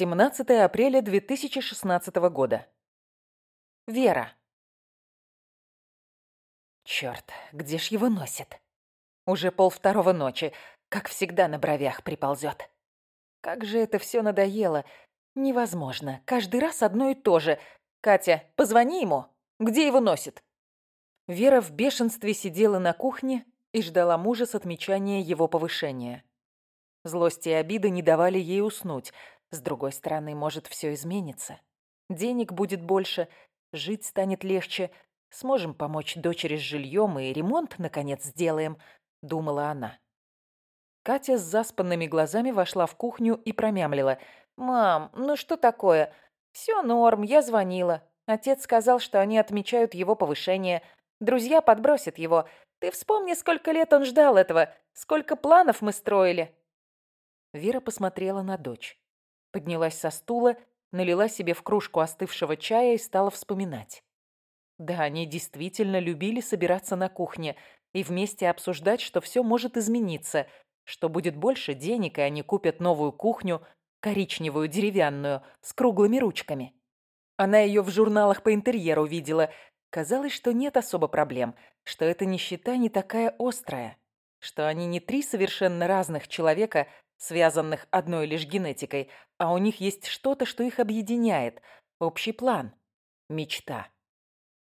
17 апреля 2016 года. Вера. Чёрт, где ж его носит? Уже полвторого ночи, как всегда на бровях приползёт. Как же это всё надоело. Невозможно. Каждый раз одно и то же. Катя, позвони ему. Где его носит? Вера в бешенстве сидела на кухне и ждала мужа с отмечания его повышения. Злость и обида не давали ей уснуть. С другой стороны, может, все изменится. Денег будет больше, жить станет легче. Сможем помочь дочери с жильем и ремонт, наконец, сделаем, думала она. Катя с заспанными глазами вошла в кухню и промямлила. «Мам, ну что такое? Все норм, я звонила. Отец сказал, что они отмечают его повышение. Друзья подбросят его. Ты вспомни, сколько лет он ждал этого, сколько планов мы строили». Вера посмотрела на дочь. Поднялась со стула, налила себе в кружку остывшего чая и стала вспоминать. Да, они действительно любили собираться на кухне и вместе обсуждать, что все может измениться, что будет больше денег, и они купят новую кухню, коричневую, деревянную, с круглыми ручками. Она ее в журналах по интерьеру видела. Казалось, что нет особо проблем, что эта нищета не такая острая, что они не три совершенно разных человека, связанных одной лишь генетикой, а у них есть что-то, что их объединяет, общий план, мечта.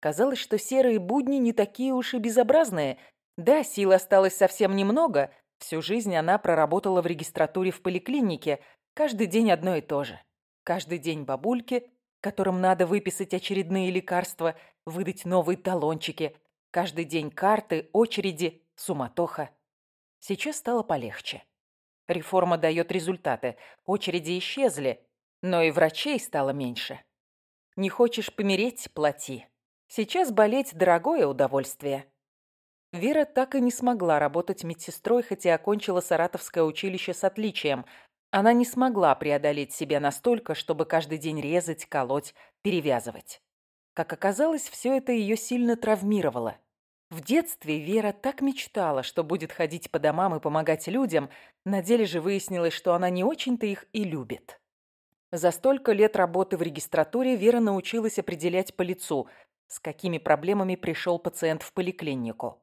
Казалось, что серые будни не такие уж и безобразные. Да, сил осталось совсем немного. Всю жизнь она проработала в регистратуре в поликлинике. Каждый день одно и то же. Каждый день бабульки, которым надо выписать очередные лекарства, выдать новые талончики. Каждый день карты, очереди, суматоха. Сейчас стало полегче. Реформа дает результаты. Очереди исчезли, но и врачей стало меньше. Не хочешь помереть – плати. Сейчас болеть – дорогое удовольствие. Вера так и не смогла работать медсестрой, хотя окончила Саратовское училище с отличием. Она не смогла преодолеть себя настолько, чтобы каждый день резать, колоть, перевязывать. Как оказалось, все это ее сильно травмировало. В детстве Вера так мечтала, что будет ходить по домам и помогать людям, на деле же выяснилось, что она не очень-то их и любит. За столько лет работы в регистратуре Вера научилась определять по лицу, с какими проблемами пришел пациент в поликлинику.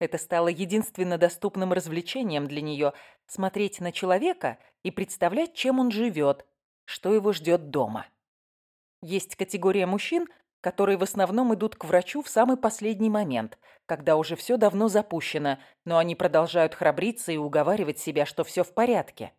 Это стало единственно доступным развлечением для нее – смотреть на человека и представлять, чем он живет, что его ждет дома. Есть категория мужчин – которые в основном идут к врачу в самый последний момент, когда уже все давно запущено, но они продолжают храбриться и уговаривать себя, что все в порядке.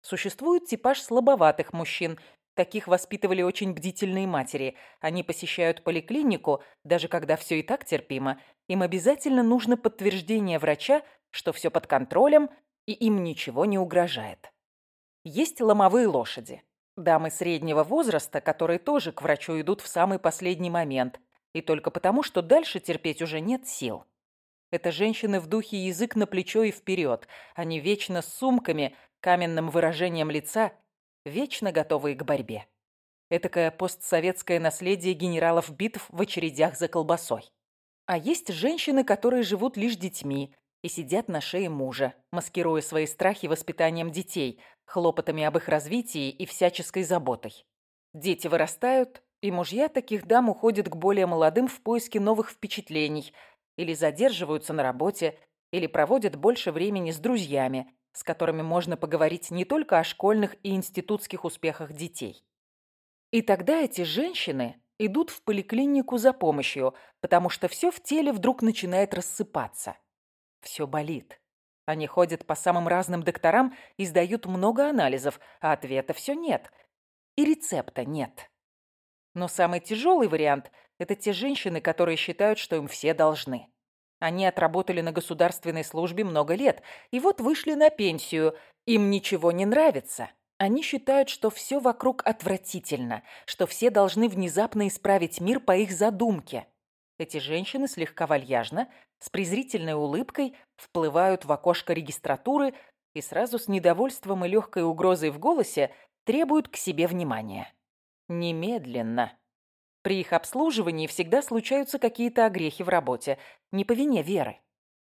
Существует типаж слабоватых мужчин. Таких воспитывали очень бдительные матери. Они посещают поликлинику, даже когда все и так терпимо. Им обязательно нужно подтверждение врача, что все под контролем и им ничего не угрожает. Есть ломовые лошади. Дамы среднего возраста, которые тоже к врачу идут в самый последний момент, и только потому, что дальше терпеть уже нет сил. Это женщины в духе язык на плечо и вперед. Они вечно с сумками, каменным выражением лица, вечно готовые к борьбе. Этакое постсоветское наследие генералов битв в очередях за колбасой. А есть женщины, которые живут лишь детьми и сидят на шее мужа, маскируя свои страхи воспитанием детей, хлопотами об их развитии и всяческой заботой. Дети вырастают, и мужья таких дам уходят к более молодым в поиске новых впечатлений или задерживаются на работе, или проводят больше времени с друзьями, с которыми можно поговорить не только о школьных и институтских успехах детей. И тогда эти женщины идут в поликлинику за помощью, потому что все в теле вдруг начинает рассыпаться. Все болит. Они ходят по самым разным докторам и сдают много анализов, а ответа все нет. И рецепта нет. Но самый тяжелый вариант – это те женщины, которые считают, что им все должны. Они отработали на государственной службе много лет, и вот вышли на пенсию. Им ничего не нравится. Они считают, что все вокруг отвратительно, что все должны внезапно исправить мир по их задумке. Эти женщины слегка вальяжно, с презрительной улыбкой, вплывают в окошко регистратуры и сразу с недовольством и легкой угрозой в голосе требуют к себе внимания. Немедленно. При их обслуживании всегда случаются какие-то огрехи в работе, не по вине Веры.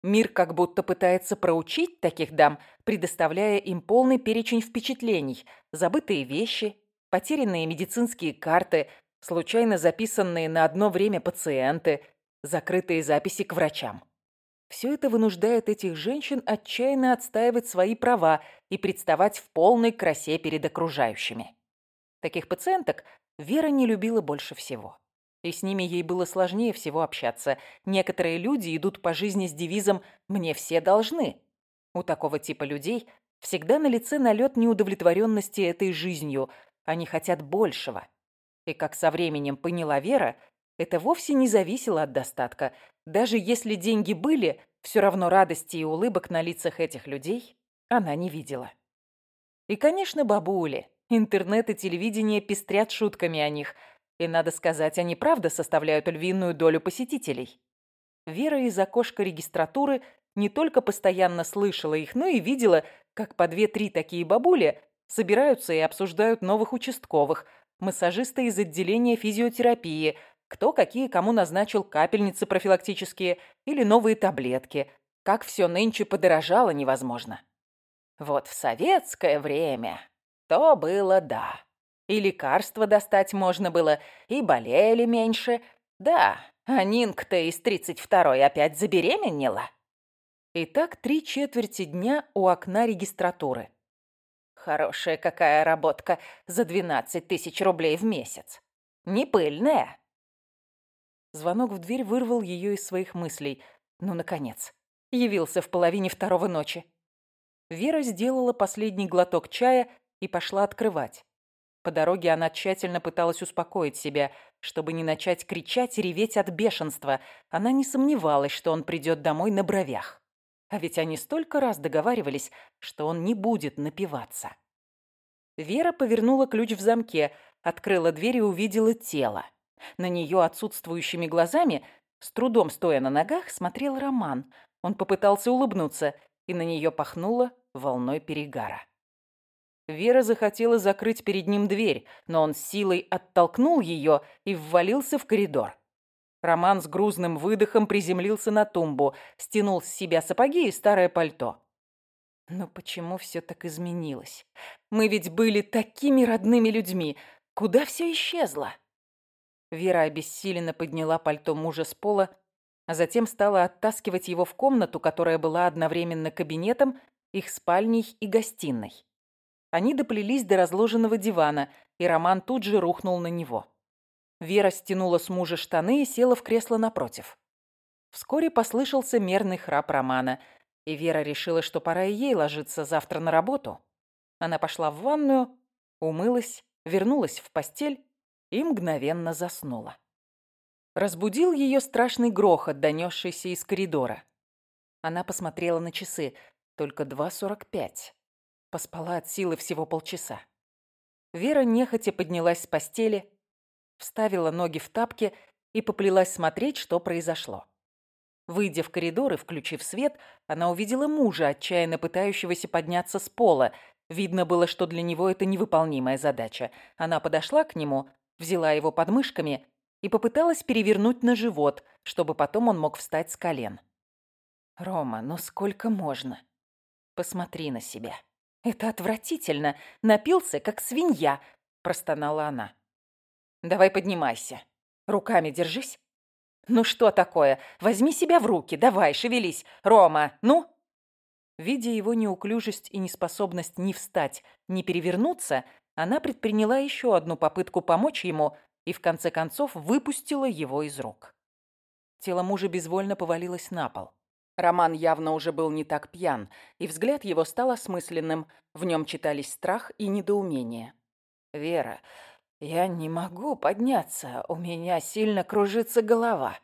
Мир как будто пытается проучить таких дам, предоставляя им полный перечень впечатлений, забытые вещи, потерянные медицинские карты, случайно записанные на одно время пациенты, закрытые записи к врачам. Все это вынуждает этих женщин отчаянно отстаивать свои права и представать в полной красе перед окружающими. Таких пациенток Вера не любила больше всего. И с ними ей было сложнее всего общаться. Некоторые люди идут по жизни с девизом «мне все должны». У такого типа людей всегда на лице налет неудовлетворенности этой жизнью. Они хотят большего. И как со временем поняла Вера, это вовсе не зависело от достатка. Даже если деньги были, все равно радости и улыбок на лицах этих людей она не видела. И, конечно, бабули. Интернет и телевидение пестрят шутками о них. И, надо сказать, они правда составляют львиную долю посетителей. Вера из окошка регистратуры не только постоянно слышала их, но и видела, как по две-три такие бабули собираются и обсуждают новых участковых, массажиста из отделения физиотерапии, кто какие кому назначил капельницы профилактические или новые таблетки. Как все нынче подорожало невозможно. Вот в советское время то было да. И лекарства достать можно было, и болели меньше. Да, а Нинка-то из 32-й опять забеременела. И так три четверти дня у окна регистратуры. Хорошая какая работка за 12 тысяч рублей в месяц. Не пыльная. Звонок в дверь вырвал ее из своих мыслей. Ну, наконец. Явился в половине второго ночи. Вера сделала последний глоток чая и пошла открывать. По дороге она тщательно пыталась успокоить себя, чтобы не начать кричать и реветь от бешенства. Она не сомневалась, что он придет домой на бровях. А ведь они столько раз договаривались, что он не будет напиваться. Вера повернула ключ в замке, открыла дверь и увидела тело. На нее отсутствующими глазами, с трудом стоя на ногах, смотрел Роман. Он попытался улыбнуться, и на нее пахнуло волной перегара. Вера захотела закрыть перед ним дверь, но он силой оттолкнул ее и ввалился в коридор. Роман с грузным выдохом приземлился на тумбу, стянул с себя сапоги и старое пальто. Но почему все так изменилось? Мы ведь были такими родными людьми. Куда все исчезло? Вера обессиленно подняла пальто мужа с пола, а затем стала оттаскивать его в комнату, которая была одновременно кабинетом, их спальней и гостиной. Они доплелись до разложенного дивана, и Роман тут же рухнул на него. Вера стянула с мужа штаны и села в кресло напротив. Вскоре послышался мерный храп Романа, и Вера решила, что пора и ей ложиться завтра на работу. Она пошла в ванную, умылась, вернулась в постель и мгновенно заснула. Разбудил ее страшный грохот, донесшийся из коридора. Она посмотрела на часы. Только 2.45. Поспала от силы всего полчаса. Вера нехотя поднялась с постели, вставила ноги в тапки и поплелась смотреть, что произошло. Выйдя в коридор и включив свет, она увидела мужа, отчаянно пытающегося подняться с пола. Видно было, что для него это невыполнимая задача. Она подошла к нему, взяла его подмышками и попыталась перевернуть на живот, чтобы потом он мог встать с колен. «Рома, ну сколько можно? Посмотри на себя. Это отвратительно. Напился, как свинья», – простонала она. «Давай поднимайся. Руками держись. Ну что такое? Возьми себя в руки. Давай, шевелись. Рома, ну?» Видя его неуклюжесть и неспособность ни встать, ни перевернуться, она предприняла еще одну попытку помочь ему и в конце концов выпустила его из рук. Тело мужа безвольно повалилось на пол. Роман явно уже был не так пьян, и взгляд его стал осмысленным, в нем читались страх и недоумение. «Вера, я не могу подняться, у меня сильно кружится голова.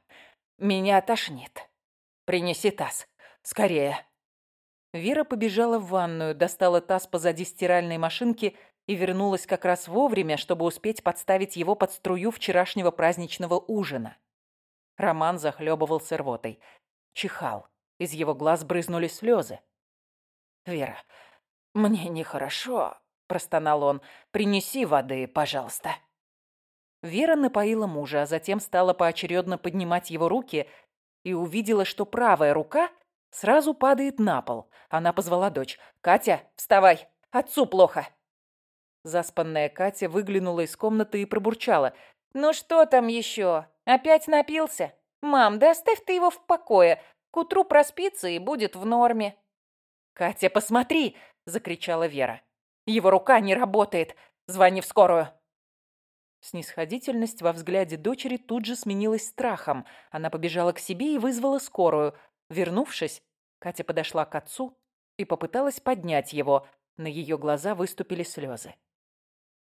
Меня тошнит. Принеси таз, скорее». Вера побежала в ванную, достала таз позади стиральной машинки и вернулась как раз вовремя, чтобы успеть подставить его под струю вчерашнего праздничного ужина. Роман захлебывался рвотой. Чихал. Из его глаз брызнули слезы. «Вера, мне нехорошо», – простонал он. «Принеси воды, пожалуйста». Вера напоила мужа, а затем стала поочередно поднимать его руки и увидела, что правая рука Сразу падает на пол. Она позвала дочь. «Катя, вставай! Отцу плохо!» Заспанная Катя выглянула из комнаты и пробурчала. «Ну что там еще? Опять напился? Мам, да оставь ты его в покое. К утру проспится и будет в норме». «Катя, посмотри!» – закричала Вера. «Его рука не работает. Звони в скорую». Снисходительность во взгляде дочери тут же сменилась страхом. Она побежала к себе и вызвала скорую. Вернувшись, Катя подошла к отцу и попыталась поднять его. На ее глаза выступили слезы.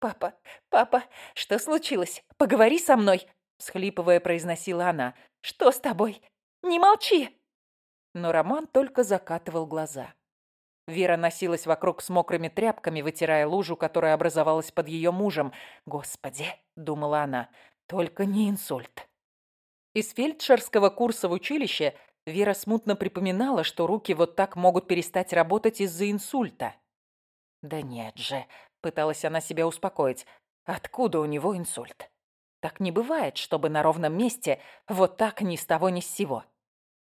«Папа, папа, что случилось? Поговори со мной!» Схлипывая, произносила она. «Что с тобой? Не молчи!» Но Роман только закатывал глаза. Вера носилась вокруг с мокрыми тряпками, вытирая лужу, которая образовалась под ее мужем. «Господи!» — думала она. «Только не инсульт!» Из фельдшерского курса в училище Вера смутно припоминала, что руки вот так могут перестать работать из-за инсульта. «Да нет же!» — пыталась она себя успокоить. «Откуда у него инсульт?» Так не бывает, чтобы на ровном месте вот так ни с того ни с сего.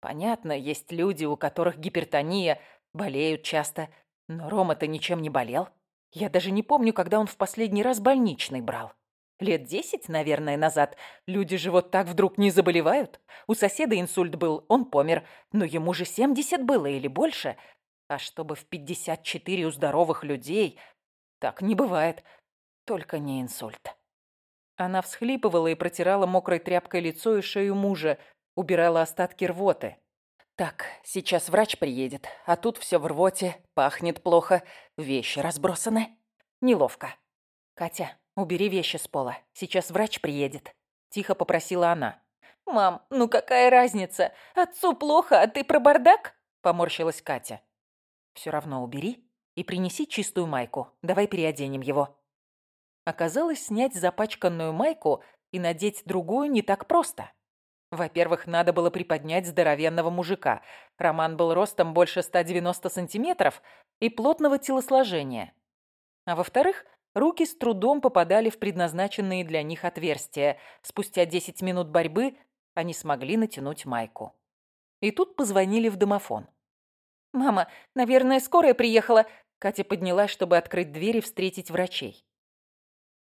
Понятно, есть люди, у которых гипертония, болеют часто. Но Рома-то ничем не болел. Я даже не помню, когда он в последний раз больничный брал. Лет десять, наверное, назад. Люди же вот так вдруг не заболевают. У соседа инсульт был, он помер. Но ему же семьдесят было или больше. А чтобы в пятьдесят четыре у здоровых людей... Так не бывает. Только не инсульт. Она всхлипывала и протирала мокрой тряпкой лицо и шею мужа, убирала остатки рвоты. «Так, сейчас врач приедет, а тут все в рвоте, пахнет плохо, вещи разбросаны. Неловко. Катя, убери вещи с пола, сейчас врач приедет», – тихо попросила она. «Мам, ну какая разница? Отцу плохо, а ты про бардак?» – поморщилась Катя. «Все равно убери и принеси чистую майку, давай переоденем его», Оказалось, снять запачканную майку и надеть другую не так просто. Во-первых, надо было приподнять здоровенного мужика. Роман был ростом больше 190 сантиметров и плотного телосложения. А во-вторых, руки с трудом попадали в предназначенные для них отверстия. Спустя 10 минут борьбы они смогли натянуть майку. И тут позвонили в домофон. «Мама, наверное, скорая приехала». Катя поднялась, чтобы открыть дверь и встретить врачей.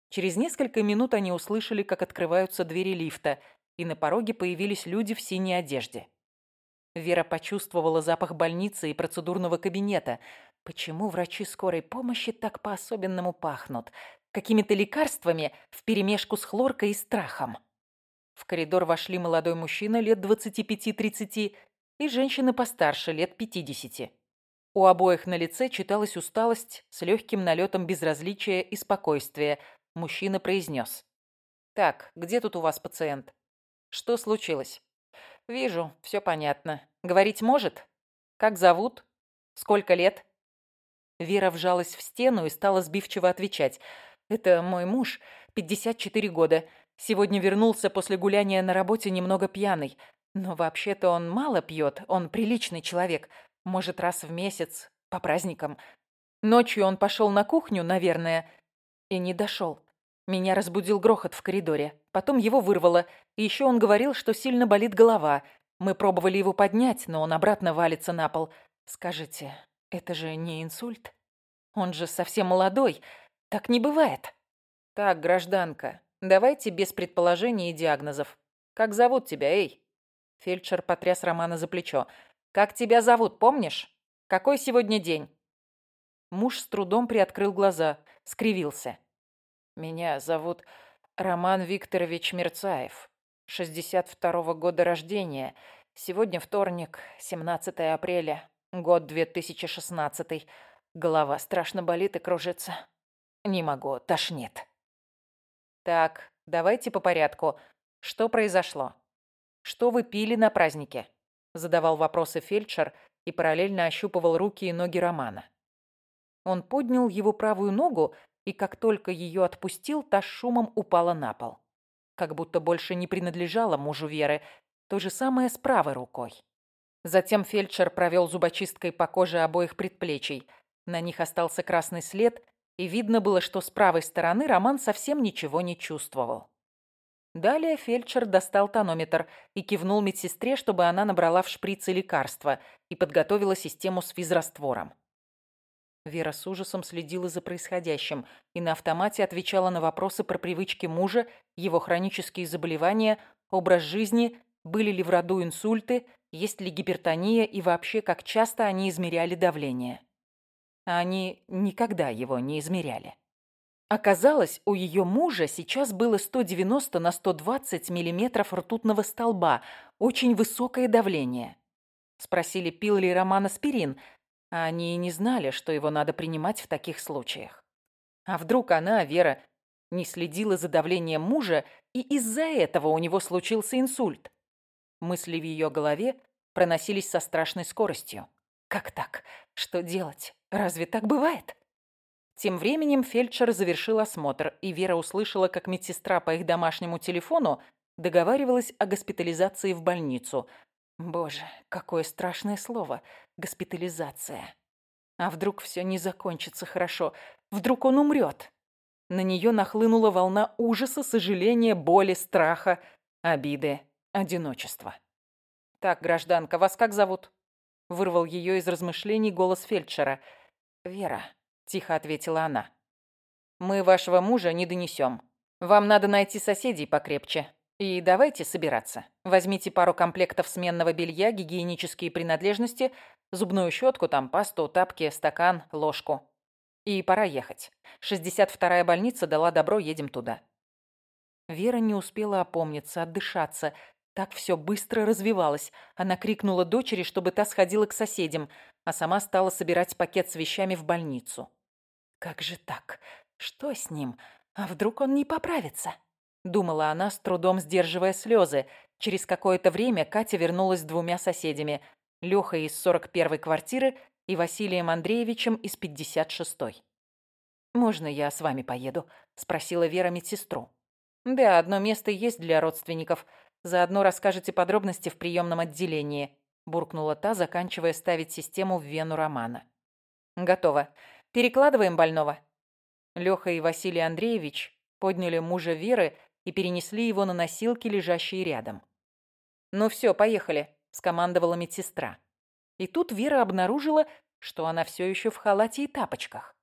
Через несколько минут они услышали, как открываются двери лифта, и на пороге появились люди в синей одежде. Вера почувствовала запах больницы и процедурного кабинета. Почему врачи скорой помощи так по-особенному пахнут? Какими-то лекарствами вперемешку с хлоркой и страхом. В коридор вошли молодой мужчина лет 25-30 и женщина постарше лет 50. У обоих на лице читалась усталость с легким налетом безразличия и спокойствия, Мужчина произнес. «Так, где тут у вас пациент? Что случилось?» «Вижу, все понятно. Говорить может? Как зовут? Сколько лет?» Вера вжалась в стену и стала сбивчиво отвечать. «Это мой муж, 54 года. Сегодня вернулся после гуляния на работе немного пьяный. Но вообще-то он мало пьет, он приличный человек. Может, раз в месяц, по праздникам. Ночью он пошел на кухню, наверное, и не дошел. Меня разбудил грохот в коридоре. Потом его вырвало. И еще он говорил, что сильно болит голова. Мы пробовали его поднять, но он обратно валится на пол. Скажите, это же не инсульт? Он же совсем молодой. Так не бывает. Так, гражданка, давайте без предположений и диагнозов. Как зовут тебя, эй? Фельдшер потряс Романа за плечо. Как тебя зовут, помнишь? Какой сегодня день? Муж с трудом приоткрыл глаза, скривился. Меня зовут Роман Викторович Мерцаев. 62-го года рождения. Сегодня вторник, 17 апреля, год 2016. Голова страшно болит и кружится. Не могу, тошнит. Так, давайте по порядку. Что произошло? Что вы пили на празднике? Задавал вопросы фельдшер и параллельно ощупывал руки и ноги Романа. Он поднял его правую ногу и как только ее отпустил, та шумом упала на пол. Как будто больше не принадлежала мужу Веры, то же самое с правой рукой. Затем фельдшер провел зубочисткой по коже обоих предплечий. На них остался красный след, и видно было, что с правой стороны Роман совсем ничего не чувствовал. Далее фельдшер достал тонометр и кивнул медсестре, чтобы она набрала в шприцы лекарства и подготовила систему с физраствором. Вера с ужасом следила за происходящим и на автомате отвечала на вопросы про привычки мужа, его хронические заболевания, образ жизни, были ли в роду инсульты, есть ли гипертония и вообще, как часто они измеряли давление. А они никогда его не измеряли. Оказалось, у ее мужа сейчас было 190 на 120 миллиметров ртутного столба, очень высокое давление. Спросили, пил ли Роман аспирин, а они и не знали, что его надо принимать в таких случаях. А вдруг она, Вера, не следила за давлением мужа, и из-за этого у него случился инсульт? Мысли в ее голове проносились со страшной скоростью. Как так? Что делать? Разве так бывает? Тем временем фельдшер завершил осмотр, и Вера услышала, как медсестра по их домашнему телефону договаривалась о госпитализации в больницу. Боже, какое страшное слово госпитализация. А вдруг все не закончится хорошо? Вдруг он умрет? На нее нахлынула волна ужаса, сожаления, боли, страха, обиды, одиночества. «Так, гражданка, вас как зовут?» Вырвал ее из размышлений голос фельдшера. «Вера», — тихо ответила она. «Мы вашего мужа не донесем. Вам надо найти соседей покрепче. И давайте собираться. Возьмите пару комплектов сменного белья, гигиенические принадлежности, зубную щетку, там пасту, тапки, стакан, ложку. И пора ехать. 62-я больница дала добро, едем туда. Вера не успела опомниться, отдышаться. Так все быстро развивалось. Она крикнула дочери, чтобы та сходила к соседям, а сама стала собирать пакет с вещами в больницу. Как же так? Что с ним? А вдруг он не поправится? Думала она, с трудом сдерживая слезы. Через какое-то время Катя вернулась с двумя соседями. Лехой из 41-й квартиры и Василием Андреевичем из 56-й. «Можно я с вами поеду?» – спросила Вера медсестру. «Да, одно место есть для родственников. Заодно расскажете подробности в приемном отделении», – буркнула та, заканчивая ставить систему в вену Романа. «Готово. Перекладываем больного». Леха и Василий Андреевич подняли мужа Веры и перенесли его на носилки, лежащие рядом. «Ну все, поехали», – скомандовала медсестра. И тут Вера обнаружила, что она все еще в халате и тапочках.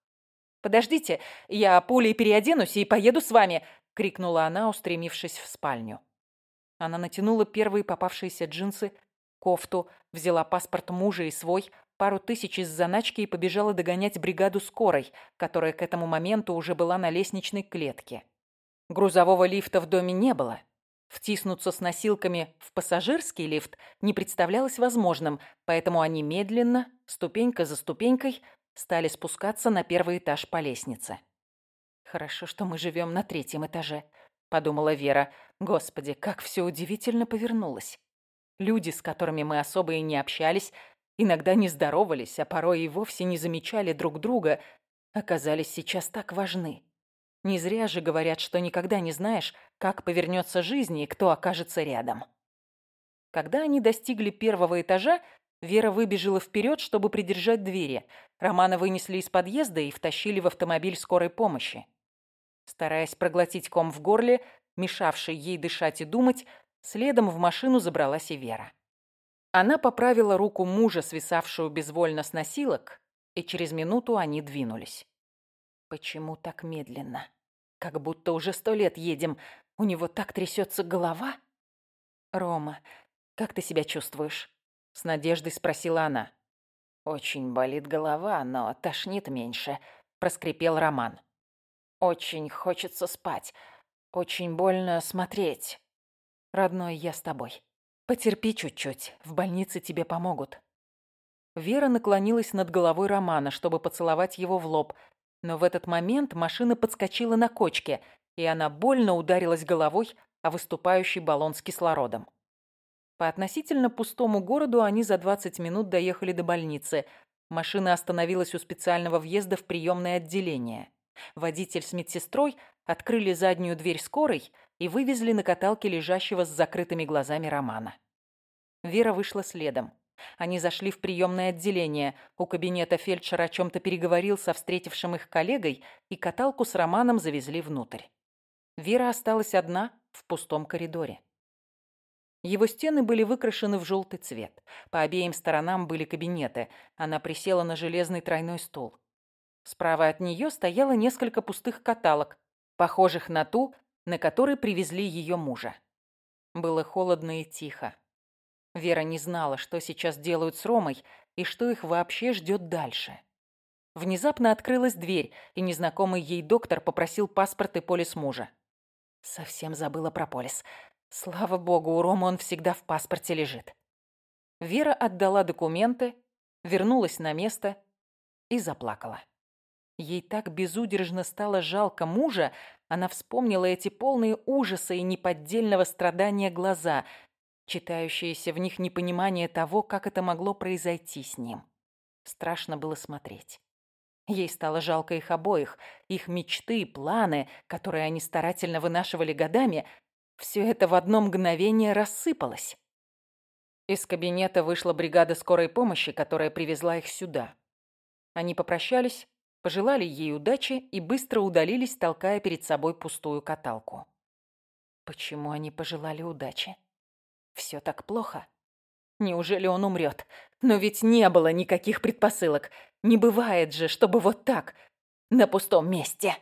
«Подождите, я пулей переоденусь и поеду с вами!» — крикнула она, устремившись в спальню. Она натянула первые попавшиеся джинсы, кофту, взяла паспорт мужа и свой, пару тысяч из заначки и побежала догонять бригаду скорой, которая к этому моменту уже была на лестничной клетке. Грузового лифта в доме не было. Втиснуться с носилками в пассажирский лифт не представлялось возможным, поэтому они медленно, ступенька за ступенькой, стали спускаться на первый этаж по лестнице. «Хорошо, что мы живем на третьем этаже», — подумала Вера. «Господи, как все удивительно повернулось. Люди, с которыми мы особо и не общались, иногда не здоровались, а порой и вовсе не замечали друг друга, оказались сейчас так важны. Не зря же говорят, что никогда не знаешь, как повернется жизнь и кто окажется рядом. Когда они достигли первого этажа, Вера выбежала вперед, чтобы придержать двери. Романа вынесли из подъезда и втащили в автомобиль скорой помощи. Стараясь проглотить ком в горле, мешавший ей дышать и думать, следом в машину забралась и Вера. Она поправила руку мужа, свисавшую безвольно с носилок, и через минуту они двинулись. Почему так медленно? Как будто уже сто лет едем. У него так трясется голова. Рома, как ты себя чувствуешь? С надеждой спросила она. Очень болит голова, но тошнит меньше, проскрипел Роман. Очень хочется спать. Очень больно смотреть. Родной, я с тобой. Потерпи чуть-чуть, в больнице тебе помогут. Вера наклонилась над головой Романа, чтобы поцеловать его в лоб, но в этот момент машина подскочила на кочке, и она больно ударилась головой о выступающий баллон с кислородом. По относительно пустому городу они за 20 минут доехали до больницы. Машина остановилась у специального въезда в приемное отделение. Водитель с медсестрой открыли заднюю дверь скорой и вывезли на каталке лежащего с закрытыми глазами Романа. Вера вышла следом. Они зашли в приемное отделение. У кабинета фельдшер о чем-то переговорил со встретившим их коллегой, и каталку с Романом завезли внутрь. Вера осталась одна в пустом коридоре. Его стены были выкрашены в желтый цвет. По обеим сторонам были кабинеты. Она присела на железный тройной стул. Справа от нее стояло несколько пустых каталог, похожих на ту, на которой привезли ее мужа. Было холодно и тихо. Вера не знала, что сейчас делают с Ромой и что их вообще ждет дальше. Внезапно открылась дверь, и незнакомый ей доктор попросил паспорт и полис мужа. Совсем забыла про полис. Слава богу, у Ромы он всегда в паспорте лежит. Вера отдала документы, вернулась на место и заплакала. Ей так безудержно стало жалко мужа, она вспомнила эти полные ужаса и неподдельного страдания глаза, читающиеся в них непонимание того, как это могло произойти с ним. Страшно было смотреть. Ей стало жалко их обоих, их мечты, планы, которые они старательно вынашивали годами, все это в одно мгновение рассыпалось. Из кабинета вышла бригада скорой помощи, которая привезла их сюда. Они попрощались, пожелали ей удачи и быстро удалились, толкая перед собой пустую каталку. Почему они пожелали удачи? Все так плохо. Неужели он умрет? Но ведь не было никаких предпосылок. Не бывает же, чтобы вот так, на пустом месте.